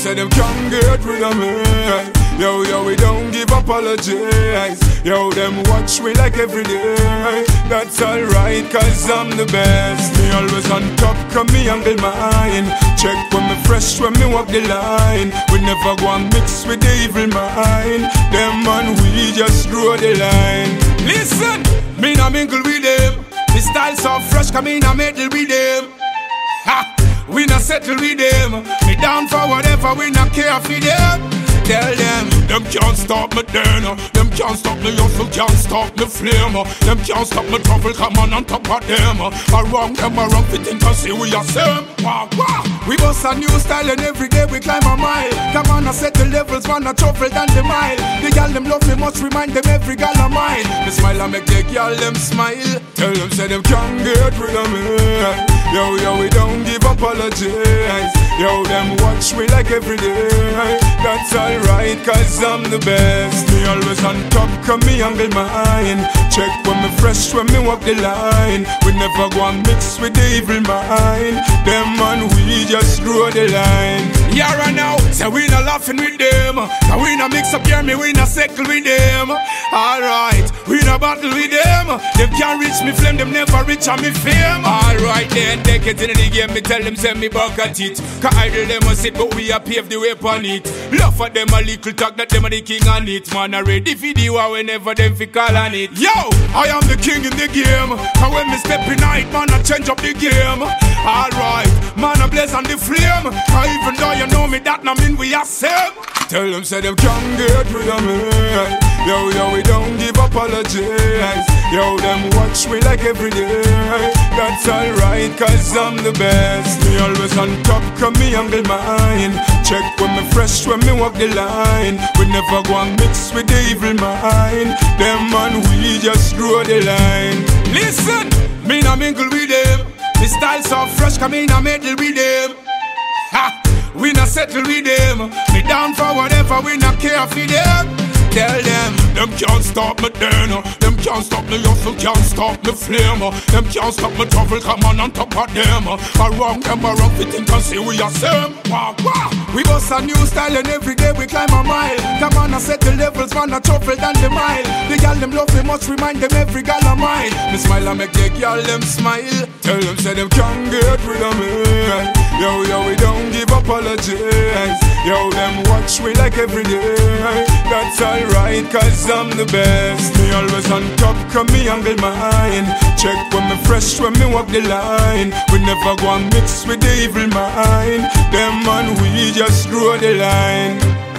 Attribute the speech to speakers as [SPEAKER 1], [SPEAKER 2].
[SPEAKER 1] say them can't get rid of me. Yo, yo, we don't give apologies. Yo, them watch me like every day. That's alright, cause I'm the best. Me always on top, come me angle mine. Check when me fresh, when me walk the line. We never go and mix with the evil mind. Them man, we just draw the line. Listen, me not mingle with them. The style so fresh, come in a middle with them. Ha! We not settle with them. Me down for whatever, we not care for them. Tell them, them can't stop me then. Them can't stop me hustle, can't stop me flame. Them can't stop me trouble, come on on top of them. Around them, around fitting to see we are same. Wah, wah. We bust a new style and every day we climb a mile. Come on, I set the levels, man, I travel down the mile. The gal them love me, must remind them every gal of mine. Me smile and make the gal them smile. Tell them, say them can't get rid of me. Yo, yo, we don't give apologies. Yo, them watch me like every day. That's alright, cause I'm the best. Me always on top, come me angle mine. Check when me fresh, when me walk the line. We never go and mix with the evil mind. Them man, we just draw the line. Yeah, right now, say we not laughing with them. Cause we not mix up here, me we not settle with them. Alright, we not battle with them. Them can't reach me flame, them never reach on me fame. Alright, then take it in the game, me tell them send me back at it. Cause idle them a sit, but we a pave the way upon it. Love for them a little talk that them a the king on it. Man, I ready for the war whenever them fi call on it. Yo, I am the king in the game. And when me step in night, man, I change up the game. Alright, man, I blaze on the flame. And even though you know me, that not mean we are Tell them, say them can't get rid of me. Yo, yo, we don't give apologies. Yo, them watch me like every day. That's alright, cause I'm the best. Me always on top, come me angle mine. Check when me fresh, when me walk the line. We never go and mix with the evil mind. Them man, we just draw the line. Listen, me not mingle with them. The style so fresh, come in a middle with them. Ha! We not settle with them. Me down for whatever, we not care for them. Tell them, them can't stop me then. Them can't stop me hustle, can't stop me flame. Them can't stop me trouble, come on on top of them. Around them, around fitting to see we are same. Wah, wah. We bust a new style and every day we climb a mile. Come on, I set the levels, man, I travel down the mile. The gal them love me, must remind them every gal of mine. Me smile and make the gal them smile. Tell them, say them can't get rid of me. Yo, yo, we don't give apologies. Yo, them watch me like every day. That's alright, cause I'm the best. Me always on top, come me angle mine. Check when me fresh, when me walk the line. We never go and mix with the evil mind. Them man, we just draw the line.